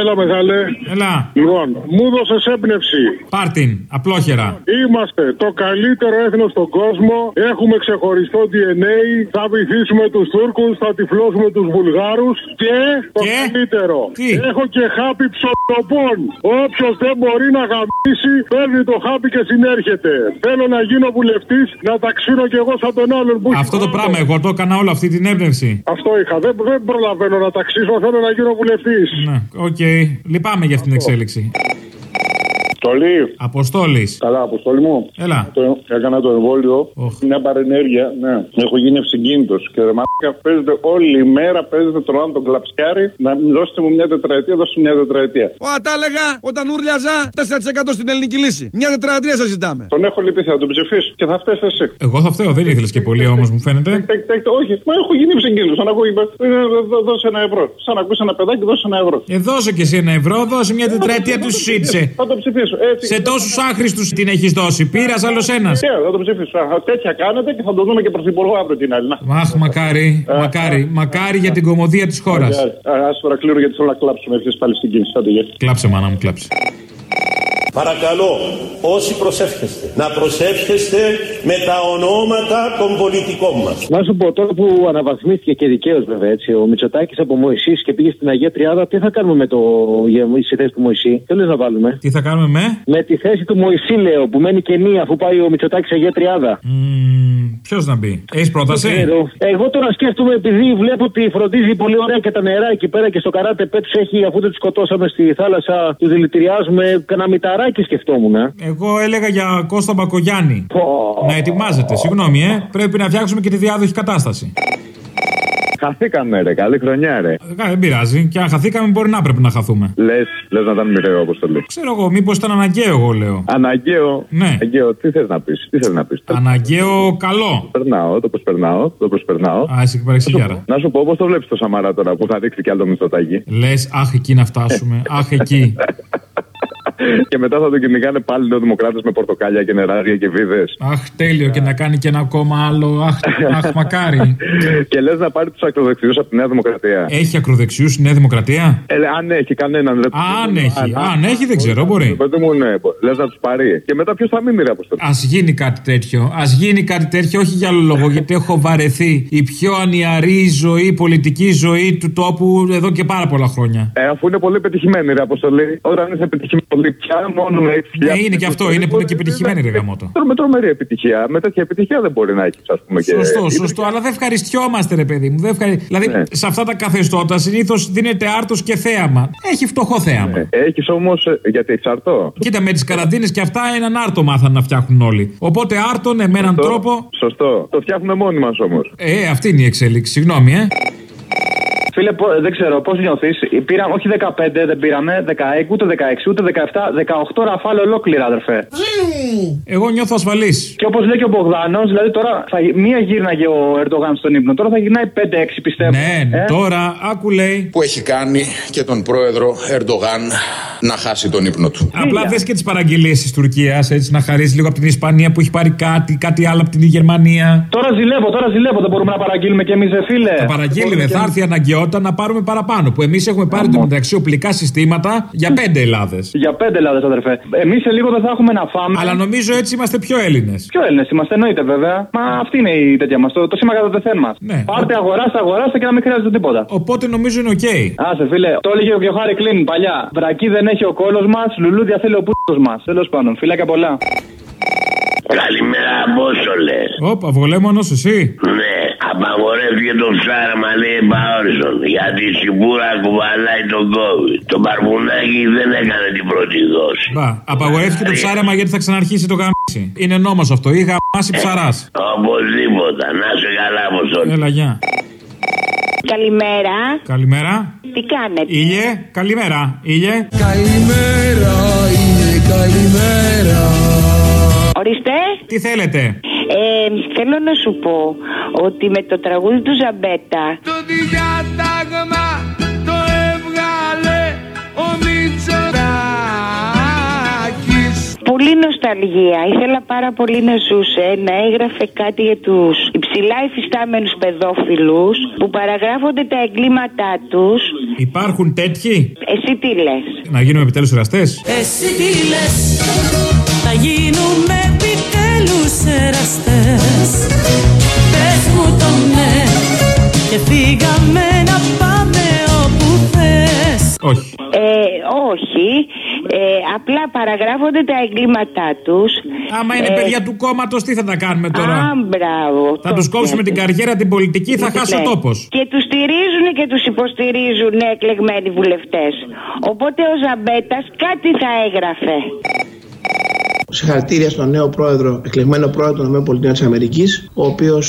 Έλα, μεγάλε. Έλα. Λοιπόν, μου δώσες έμπνευση. Πάρτιν, απλόχερα. Είμαστε το καλύτερο έθνος στον κόσμο. Έχουμε ξεχωριστό DNA. Θα βυθίσουμε τους Τούρκους, θα τυφλώσουμε τους Βουλγάρους. Και το Και; καλύτερο. Τι; Έχω και χάπι ψωτοπών. Όποιος δεν μπορεί να γαμίσει, παίρνει το χάπι και συνέρχεται. Θέλω να γίνω βουλευτής, να ταξίνω κι εγώ σαν τον άλλον που έχει Αυτό το χρόνο. πράγμα, εγώ το έκανα όλο αυτή την έμπνευση. Αυτό είχα. Δεν, δεν προλαβαίνω να ταξίσω. Θέλω να γίνω βουλευτής. Ναι, οκ. Λυπάμαι για αυτήν την εξέλιξη. Στολή. Αποστόλη. Καλά, αποστολή μου. Έλα. Το, έκανα το εμβόλιο. Οχ. Μια παρενέργεια. Ναι. Έχω γίνει ευσυγκίνητο. Και ρε μαλάκα παίζετε όλη η μέρα, παίζετε τον άλλο τον κλαψιάρι. Να δώσετε μου μια τετραετία, δώστε μου μια τετραετία. Ω, τα έλεγα όταν ούρλιαζα 4% στην ελληνική λύση. Μια τετραετία σα ζητάμε. Τον έχω λυπηθεί, θα τον ψηφίσω και θα φταίει εσύ. Εγώ θα φταίω, δεν ήθελε και πολύ όμω, μου φαίνεται. Τέκ, τέκ, όχι, μα έχω γίνει ευσυγκίνητο. Σαν να ακούω, είπε, «Ε, δώ- δώσε ένα ευρώ. Σαν να ακούσει ένα παιδάκι, δώσε ένα ευρώ. Ε, δώσε και εσύ ένα ευρώ, δώσε μια τετραετία του σου ζήτησε. Θα το ψηφίσω. Έτσι. Σε τόσους άχρηστους την έχεις δώσει. Πήρας άλλος ένας. Ε, θα το ψηφίσω. Α, Τέτοια κάνετε και θα το δούμε και πρωθυπουργό αύριο την άλλη. Να. Αχ, μακάρι, μακάρι, μακάρι για την κομμωδία της χώρας. Α τώρα κλείνω γιατί θέλω να κλάψουμε ευθύ πάλι στην κίνηση. Άντε, γεια. Κλάψε, μάνα μου, κλάψε. Παρακαλώ, όσοι προσεύχεστε, να προσεύχεστε με τα ονόματα των πολιτικών μας. Να σου πω τώρα που αναβαθμίστηκε και δικαίως βέβαια έτσι ο Μητσοτάκης από Μωυσής και πήγε στην Αγία Τριάδα, τι θα κάνουμε με το για- στη θέση του Μωυσή; Τι λες να βάλουμε; Τι θα κάνουμε με; Με τη θέση του Μωυσή, λέω, που μένει κενή αφού πάει ο Μητσοτάκης Αγία Τριάδα. Ποιος να μπει; Έχεις πρόταση; Ξέρω. Εγώ τώρα σκέφτομαι, επειδή βλέπω ότι φροντίζει πολύ ωραία και τα νερά εκεί πέρα και στο καράτε πέτους έχει, αφού δεν τους σκοτώσαμε στη θάλασσα, τους δηλητηριάζουμε. Κανένα μηταράκι σκεφτόμουν. ε. Εγώ έλεγα για Κώστα Μπακογιάννη. Να ετοιμάζεται. Συγγνώμη, ε. Πρέπει να φτιάξουμε και τη διάδοχη κατάσταση. Χαθήκαμε, ρε. Καλή χρονιά, ρε. Ε, Δεν πειράζει. Και αν χαθήκαμε, μπορεί να πρέπει να χαθούμε. Λες, λες να ήταν μοιραίο αποστολή. Ξέρω εγώ, μήπως ήταν αναγκαίο, εγώ λέω. Αναγκαίο. Ναι. Αναγκαίο, τι θες να πεις. Τι θες να πεις. Αναγκαίο καλό. Περνάω, το προσπερνάω. Το προσπερνάω. Α, εσύ και παρεξηγιάρα. Να σου πω πώς το βλέπεις το Σαμαρά τώρα που θα δείξει κι άλλο μισθωτάκι. Λες, αχ, εκεί να φτάσουμε. Αχ, εκεί. και μετά θα τον κυνηγάνε πάλι νεοδημοκράτες με πορτοκάλια και νεράρια και βίδες. Αχ, τέλειο και να κάνει και ένα κόμμα άλλο. Αχ, αχ μακάρι. και λες να πάρει τους ακροδεξιούς από τη Νέα Δημοκρατία. Έχει ακροδεξιούς η Νέα Δημοκρατία; Ε, αν έχει κανέναν. Ρε, Αν έχει, αν έχει δεν ξέρω, μπορεί. Παιδί μου, ναι, λες να τους πάρει. Και μετά ποιος θα μείνει, ρε Αποστολή; Α γίνει κάτι τέτοιο. Α γίνει κάτι τέτοιο, όχι για άλλο λόγο, γιατί έχω βαρεθεί η πιο ανιαρή ζωή, πολιτική ζωή του τόπου εδώ και πάρα πολλά χρόνια. Ε, αφού είναι πολύ πετυχημένη, ρε Αποστολή. Όταν είσαι πετυχημένη πια, μόνο με έτσι. Ναι, είναι και αυτό, είναι που είναι και πετυχημένη, ρε γαμότο. Με τρομερή επιτυχία. Με τέτοια επιτυχία δεν μπορεί να έχεις, ας πούμε. Και... Σωστό, σωστό, αλλά δεν ευχαριστιόμαστε, ρε παιδί μου. Δεν ευχαρι... Δηλαδή, Ναι. σε αυτά τα καθεστώτα συνήθως δίνεται άρτος και θέαμα. Έχει φτωχό θέαμα. Έχεις όμως. Γιατί έχεις αρτό. Κοίτα, με τις καραντίνες και αυτά έναν άρτο μάθαν να φτιάχνουν όλοι. Οπότε άρτον με έναν τρόπο. Σωστό. Το φτιάχνουμε μόνοι μας όμως. Ε, αυτή είναι η εξέλιξη. Συγγνώμη, ε. Φίλε, πο- δεν ξέρω πώς νιώθεις; Πήραμε, όχι 15, δεν πήραμε, 16, ούτε 16, ούτε 17, 18 ραφάλ ολόκληρα, αδερφέ. Εγώ νιώθω ασφαλής. Και όπως λέει και ο Μπογδάνος, δηλαδή τώρα θα, γι- μία γύρναγε ο Ερντογάν στον ύπνο, τώρα θα γυρνάει 5-6 πιστεύω. Ναι, Ε; τώρα άκου λέει. Που έχει κάνει και τον πρόεδρο Ερντογάν να χάσει τον ύπνο του. Απλά δε και τις παραγγελίες της Τουρκίας, έτσι να χαρίσει λίγο από την Ισπανία που έχει πάρει κάτι, κάτι άλλο από την Γερμανία. Τώρα ζηλεύω, τώρα ζηλεύω. Δεν μπορούμε να παραγγείλουμε κι εμείς, φίλε. Θα παραγγείλουμε, θα έρθει η αναγκαιότητα να πάρουμε παραπάνω. Που εμείς έχουμε πάρει το μεταξύ οπλικά συστήματα για πέντε Ελλάδες. Για πέντε Ελλάδες, αδερφέ. Εμείς σε λίγο δεν θα έχουμε να φάμε. Αλλά νομίζω έτσι είμαστε πιο Έλληνες. Πιο Έλληνες είμαστε, εννοείται βέβαια. Μα αυτή είναι η τέτοια μας. Το, το σήμα κατατεθέν μας. Ναι. Πάρτε, αγοράστε, αγοράστε και να μην χρειάζεται τίποτα. Οπότε νομίζω είναι οκ. Άσε φίλε, το έλεγε και ο Χάρρυ Κλυνν παλιά. Βρακί δεν έχει ο κώλος μας, λουλούδια θέλει ο πούτσος μας. Τέλος πάντων, φιλάκια πολλά. Καλημέρα, Απόστολε. Όπα, αυγολέμονο εσύ. Ναι, απαγορεύτηκε το ψάραμα, λέει Παόρισον. Γιατί η σιμπούρα κουβαλάει τον COVID. Το μπαρμπουνάκι δεν έκανε την πρώτη δόση. Μπα, απαγορεύτηκε το ψάρεμα γιατί θα ξαναρχίσει το γαμίσι. Είναι νόμος αυτό. Ή γαμάσει ψαράς. Οπωσδήποτε. Να σε καλά, Αποστολή. Έλα, γεια. Καλημέρα. Καλημέρα. Τι κάνετε; Ήλιε, καλημέρα. Ήλιε. Καλημέρα, είναι καλημέρα. Ορίστε. Τι θέλετε; Ε, θέλω να σου πω ότι με το τραγούδι του Ζαμπέτα Το διάταγμα το έβγαλε ο Μητσοτάκης. πολύ Τι νοσταλγία. Ήθελα πάρα πολύ να ζούσε να έγραφε κάτι για τους υψηλά υφιστάμενους παιδόφιλους που παραγράφονται τα εγκλήματά τους. Υπάρχουν τέτοιοι; Εσύ τι λες; Να γίνουμε επιτέλους εραστές; Εσύ τι λες; Θα γίνουμε επιτέλους εραστές Πες μου το ναι Και φύγαμε να πάμε όπου θες Όχι. Ε, όχι. Ε, απλά παραγράφονται τα εγκλήματά τους. Άμα είναι παιδιά του κόμματος, τι θα τα κάνουμε τώρα; Α, μπράβο. Θα τους κόψουμε την καριέρα, την πολιτική, θα χάσει ο Ναι. τόπος. Και τους στηρίζουν και τους υποστηρίζουν εκλεγμένοι βουλευτές. Οπότε ο Ζαμπέτας κάτι θα έγραφε. Συγχαρητήρια στον νέο πρόεδρο, εκλεγμένο πρόεδρο των ΗΠΑ, ο οποίος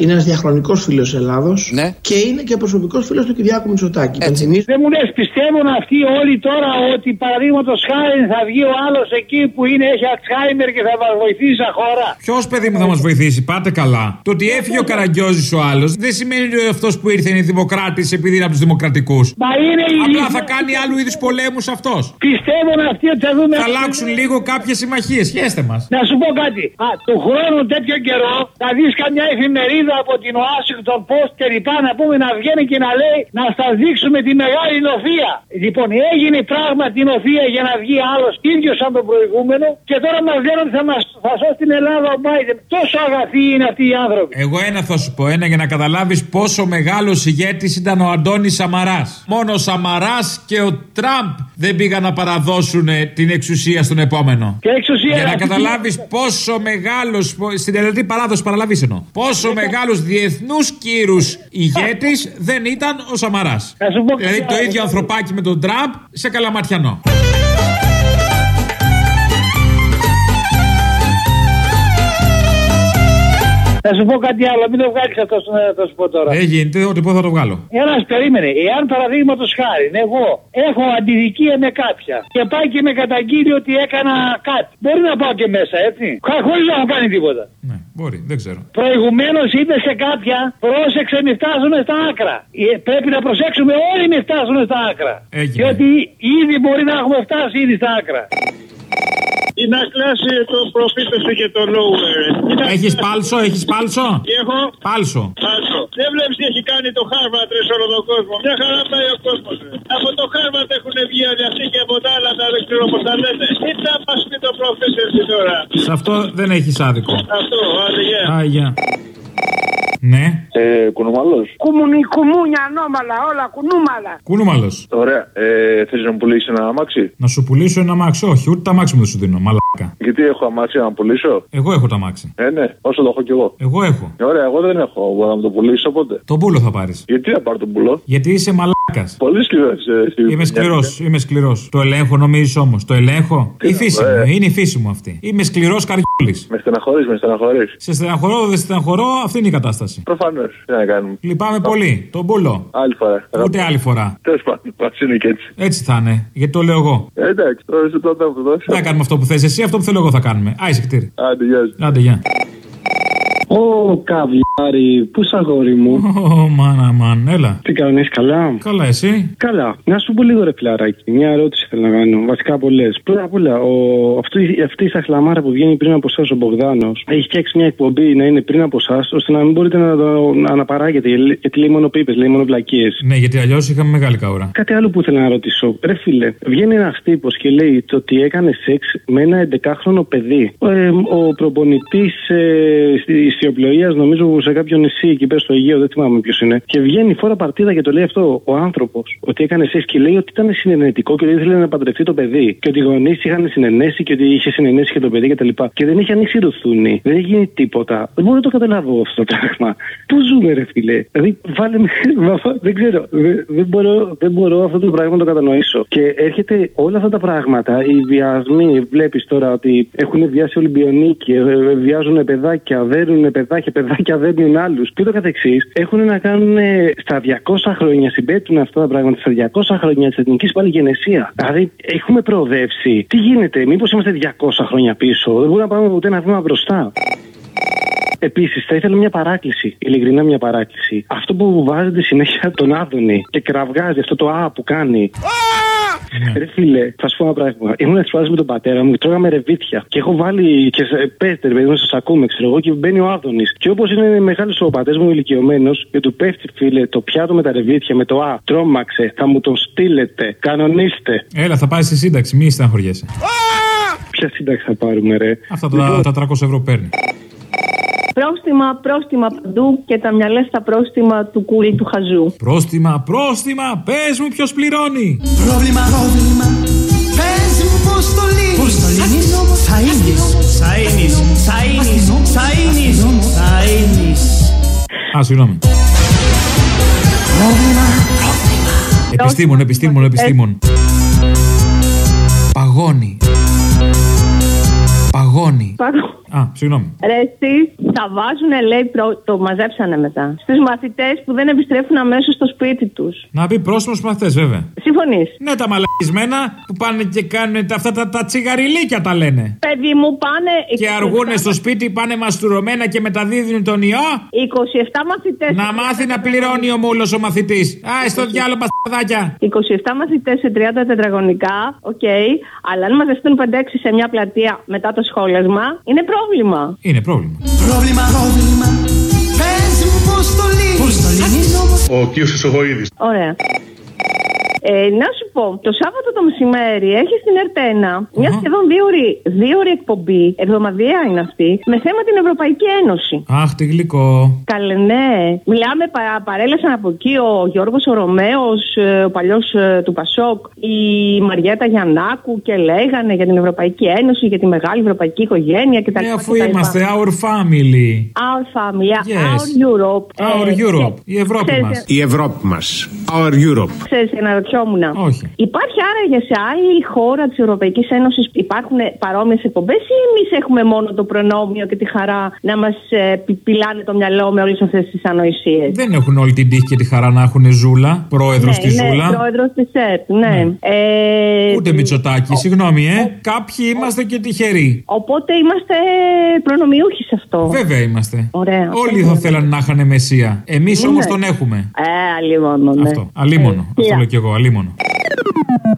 είναι ένας διαχρονικός φίλος της Ελλάδος και είναι και προσωπικός φίλος του Κυριάκου Μητσοτάκη. Υπενθυμίζω- Δεν μου λες, πιστεύουν αυτοί όλοι τώρα ότι παραδείγματος χάρη θα βγει ο άλλος εκεί που είναι, έχει Αλτσχάιμερ και θα μας βοηθήσει σαν χώρα; Ποιος παιδί μου θα μας βοηθήσει, πάτε καλά. Το ότι έφυγε ο Καραγκιόζης ο άλλος δεν σημαίνει ότι αυτός που ήρθε είναι δημοκράτης επειδή είναι από τους δημοκρατικούς. Μα είναι η Απλά λύση. θα κάνει άλλου είδους πολέμους αυτός. Πιστεύουν αυτοί ότι θα δούμε. Θα αλλάξουν λίγο κάποιες συμμαχίε. Χαίστε μας. Να σου πω κάτι. Α, του χρόνου τέτοιο καιρό θα δεις καμιά εφημερίδα από την Washington Post και λοιπά να πούμε να βγαίνει και να λέει να σας δείξουμε τη μεγάλη νοθεία. Λοιπόν, έγινε πράγματι νοθεία για να βγει άλλος ίδιος σαν τον προηγούμενο και τώρα μας λένε ότι θα, μας, θα σώσει την Ελλάδα ο Biden. Τόσο αγαθοί είναι αυτοί οι άνθρωποι. Εγώ ένα θα σου πω, ένα για να καταλάβεις πόσο μεγάλος ηγέτης ήταν ο Αντώνης Σαμαράς. Μόνο ο Σαμαράς και ο Τραμπ δεν πήγαν να παραδώσουν ε, την εξουσία στον επόμενο. Και εξουσία Για να αυτή- καταλάβεις πόσο μεγάλος. Στην ελληνική παράδοση παραλαβή εννοώ. Πόσο μεγάλος διεθνούς κύρους ηγέτης δεν ήταν ο Σαμαράς. Δηλαδή το ίδιο ανθρωπάκι με τον Τραμπ σε καλαματιανό. Θα σου πω κάτι άλλο, μην το βγάλεις αυτό στον αέρα, θα σου πω τώρα. Ε, γίνεται, ό,τι πω θα το βγάλω. Ένα περίμενε. Εάν παραδείγματος χάρη εγώ έχω αντιδικία με κάποια και πάει και με καταγγείλει ότι έκανα κάτι. Μπορεί να πάω και μέσα, έτσι. Χωρίς να έχω κάνει τίποτα. Μπορεί, δεν ξέρω. Προηγουμένως είπε σε κάποια, πρόσεξε μην φτάσουμε στα άκρα. Ε, Πρέπει να προσέξουμε όλοι μην φτάσουμε στα άκρα. Έγινε. Διότι ήδη μπορεί να έχουμε φτάσει ήδη στα άκρα. Η να κλάσει το προφήτες σου και το lower. Έχεις πάλσο, έχεις πάλσο; Τι έχω; Πάλσο. Πάλσο. Δεν βλέπεις τι έχει κάνει το Χάρβατ ρε σε όλο τον κόσμο. Μια χαρά πάει ο κόσμος. Από το Χάρβατ έχουν βγει όλοι αυτοί και από τα άλλα τα δεν ξέρω πώς τα λένε. Τι θα μα πει το προφήτες σου τώρα; Σε αυτό δεν έχεις άδικο. Αυτό, άντε γεια. Α, γεια. Ναι. Ε, κουνούμαλο. Κουμουνι, κουμούνια, ανώμαλα, όλα κουνούμαλα. Κούνομαλο. Ωραία. Ε, Θες να μου πουλήσεις ένα αμάξι; Να σου πουλήσω ένα αμάξι. Όχι, ούτε τα αμάξι μου δεν σου δίνω. Μαλάκα. Γιατί έχω αμάξι να πουλήσω; Εγώ έχω τα αμάξι. Ε, ναι, όσο το έχω κι εγώ. Εγώ έχω. Ε, Ωραία, εγώ δεν έχω. Μπορώ να μου το πουλήσω οπότε. Το πούλο θα πάρεις. Γιατί να πάρω τον πουλό. Γιατί είσαι μαλάκας. Πολύ σκληρός. Ε, Είμαι σκληρός, είμαι σκληρός. Το ελέγχω νομίζεις όμως. Το ελέγχω. Τι Η να φύση πω, μου, ε. είναι η φύση μου αυτή. Είμαι σκληρός καριόλη. Με στεναχωρείς, με στεναχωρείς. Σε στεναχωρώ, δεν στεναχωρώ, αυτή είναι η κατάσταση. Προφανώς. Τι να κάνουμε. Λυπάμαι πολύ. Τον πούλο. Άλλη φορά. Ούτε άλλη φορά. Τέλος πάντων, μα είναι και έτσι. Έτσι θα είναι. Γιατί το λέω εγώ. Ε, εντάξει, τώρα σε τότε αυτό δώσω. Δεν θα κάνουμε αυτό που θες εσύ, αυτό που θέλω εγώ θα κάνουμε. Άισε κτήρι. Άντε, γεια σας. Άντε, γεια. Ω, καβλιάρι, πού σ' αγόρι μου; Ω, μάνα, μαν, έλα. Τι κάνεις, καλά; Καλά, εσύ; Καλά. Να σου πω λίγο ρε φιλαράκι. Μια ερώτηση θέλω να κάνω. Βασικά πολλές. Πρώτα απ' όλα, ο... αυτή, αυτή η σαχλαμάρα που βγαίνει πριν από εσάς ο Μπογδάνος έχει φτιάξει μια εκπομπή να είναι πριν από εσάς, ώστε να μην μπορείτε να το να αναπαράγετε. Γιατί λέει μόνο πίπες, λέει μόνο βλακίες. Ναι, γιατί αλλιώς είχαμε μεγάλη καούρα. Κάτι άλλο που ήθελα να ρωτήσω. Ρε φίλε, βγαίνει ένας τύπος και λέει το ότι έκανε σεξ με ένα 11χρονο παιδί. Ε, ο προπονητής ε, τη ιστιοπλοεία, νομίζω σε κάποιο νησί εκεί πέρα στο Αιγαίο, δεν θυμάμαι ποιος είναι. Και βγαίνει φορά παρτίδα και το λέει αυτό ο άνθρωπος. Ότι έκανε σεξ και λέει ότι ήταν συνενετικό και ότι ήθελε να παντρευτεί το παιδί. Και ότι οι γονείς είχαν συνενέσει και ότι είχε συνενέσει και το παιδί κτλ. Και, και δεν είχε ανοίξει το θούνι. Δεν έχει γίνει τίποτα. Δεν μπορώ να το καταλάβω αυτό το πράγμα. Πού ζούμε, ρε φίλε; Δηλαδή, βάλε με. δεν ξέρω. Δεν, δεν, μπορώ, δεν μπορώ αυτό το πράγμα να το κατανοήσω. Και έρχεται όλα αυτά τα πράγματα, οι βιασμοί, βλέπεις τώρα ότι έχουν βιάσει Ολυμπιονίκη, ε, ε, βιάζουν παιδάκια, δέρνουν παιδάκια, παιδάκια δέρνουν άλλους και ούτω καθεξής. Έχουν να κάνουν ε, στα 200 χρόνια, συμπέτουν αυτά τα πράγματα στα 200 χρόνια της εθνικής παλιγενεσία. Δηλαδή, έχουμε προοδεύσει. Τι γίνεται, μήπως είμαστε 200 χρόνια πίσω, δεν μπορούμε να πάμε ούτε ένα βήμα μπροστά. Επίσης, θα ήθελα μια παράκληση, ειλικρινά μια παράκληση. Αυτό που βάζετε συνέχεια τον Άδωνη και κραυγάζει αυτό το Α που κάνει. Ρε φίλε, θα σου πω ένα πράγμα. Ήμουν τη φάση με τον πατέρα μου και τρώγαμε ρεβίτια. Και έχω βάλει και σε- πέστε, ρε παιδί μου, σα ακούμε, ξέρω εγώ, και μπαίνει ο Άδωνης. Και όπως είναι μεγάλος ο πατέρας μου ηλικιωμένος και του πέφτει, φίλε, το πιάτο με τα ρεβίτια με το Α, τρόμαξε, θα μου τον στείλετε, κανονίστε. Έλα, θα πάει στη σύνταξη, μη στεναχωριέσαι. Ποια σύνταξη θα πάρουμε, ρε; Αυτά τα, τα 300 ευρώ παίρνει. Πρόστιμα, πρόστιμα παντού και τα μυαλέ στα πρόστιμα του κούλι του χαζού. Πρόστιμα, πρόστιμα, πες μου ποιος πληρώνει. Πρόβλημα, πρόβλημα. Πες μου πώς το λύνεις. Πώς το λύνεις; Θα είναι. Θα είναι. Θα είναι. Θα είναι. Θα είναι. Α, συγγνώμη. Πρόβλημα. Επιστήμον, επιστήμον, επιστήμον. Παγώνει. Παγώνει. Α, συγγνώμη. Ρε, εσύ τα βάζουν, λέει, προ- το μαζέψανε μετά. Στους μαθητές που δεν επιστρέφουν αμέσως στο σπίτι τους. Να πει πρόστιμο στου μαθητές, βέβαια. Συμφωνείς; Ναι, τα μαλακισμένα που πάνε και κάνουν τα- αυτά τα, τα τσιγαριλίκια τα λένε. Παιδί μου, πάνε. Και αργούνε στο σπίτι, πάνε μαστουρωμένα και μεταδίδουν τον ιό. 27 μαθητές. Να μάθει να πληρώνει ο μούλος ο μαθητής. Α, στο διάλογο πασταδάκια. 27 μαθητές σε 30 τετραγωνικά, οκ. Αλλά αν μαζευτούν 5-6 σε μια πλατεία μετά το σχόλασμα, είναι πρόβλημα. Είναι πρόβλημα. Πρόβλημα, πρόβλημα. Πες μου πώς το λύνεις. Πώς το λύνεις. Ο κ. Ισοβοίδης. Ωραία. Ε, να σου πω, το Σάββατο το μεσημέρι έχεις στην ΕΡΤ1 μια σχεδόν δίωρη, δίωρη εκπομπή, εβδομαδιαία είναι αυτή, με θέμα την Ευρωπαϊκή Ένωση. Αχ, τι γλυκό. Καλέ, ναι. Μιλάμε, πα, παρέλασαν από εκεί ο Γιώργος ο Ρωμαίος, ε, ο παλιός ε, του Πασόκ, η Μαριέτα Γιαννάκου και λέγανε για την Ευρωπαϊκή Ένωση, για τη μεγάλη ευρωπαϊκή οικογένεια κτλ. Ναι, αφού είμαστε our family. Our family, Yes. our Europe. Our Ε, Europe. Η Ευρώπη ξέρεις, μας. Η Ευρώπη μας. Our Europe. Ξέρεις, αναρωτιόμουν. Όχι. Υπάρχει άραγε σε άλλη χώρα της Ευρωπαϊκής Ένωσης υπάρχουν παρόμοιες εκπομπές ή εμείς έχουμε μόνο το προνόμιο και τη χαρά να μας πιλάνε το μυαλό με όλες αυτές τις ανοησίες; Δεν έχουν όλη την τύχη και τη χαρά να έχουν ζούλα, πρόεδρος στη ναι, ζούλα. πρόεδρος της ΕΡΤ, ναι. Ε, Ούτε Μητσοτάκη, συγγνώμη, ε. Κάποιοι είμαστε και τυχεροί. Οπότε είμαστε προνομιούχοι σε αυτό. Βέβαια είμαστε. Ωραία. Όλοι θα θέλανε να είχαν μεσία. Εμείς Ναι. όμως τον έχουμε. Ε, αλλήμον, ναι. Αυτό. Αλίμονο. Ε, Αυτό yeah. λέω κι εγώ. Αλίμονο. Thank you.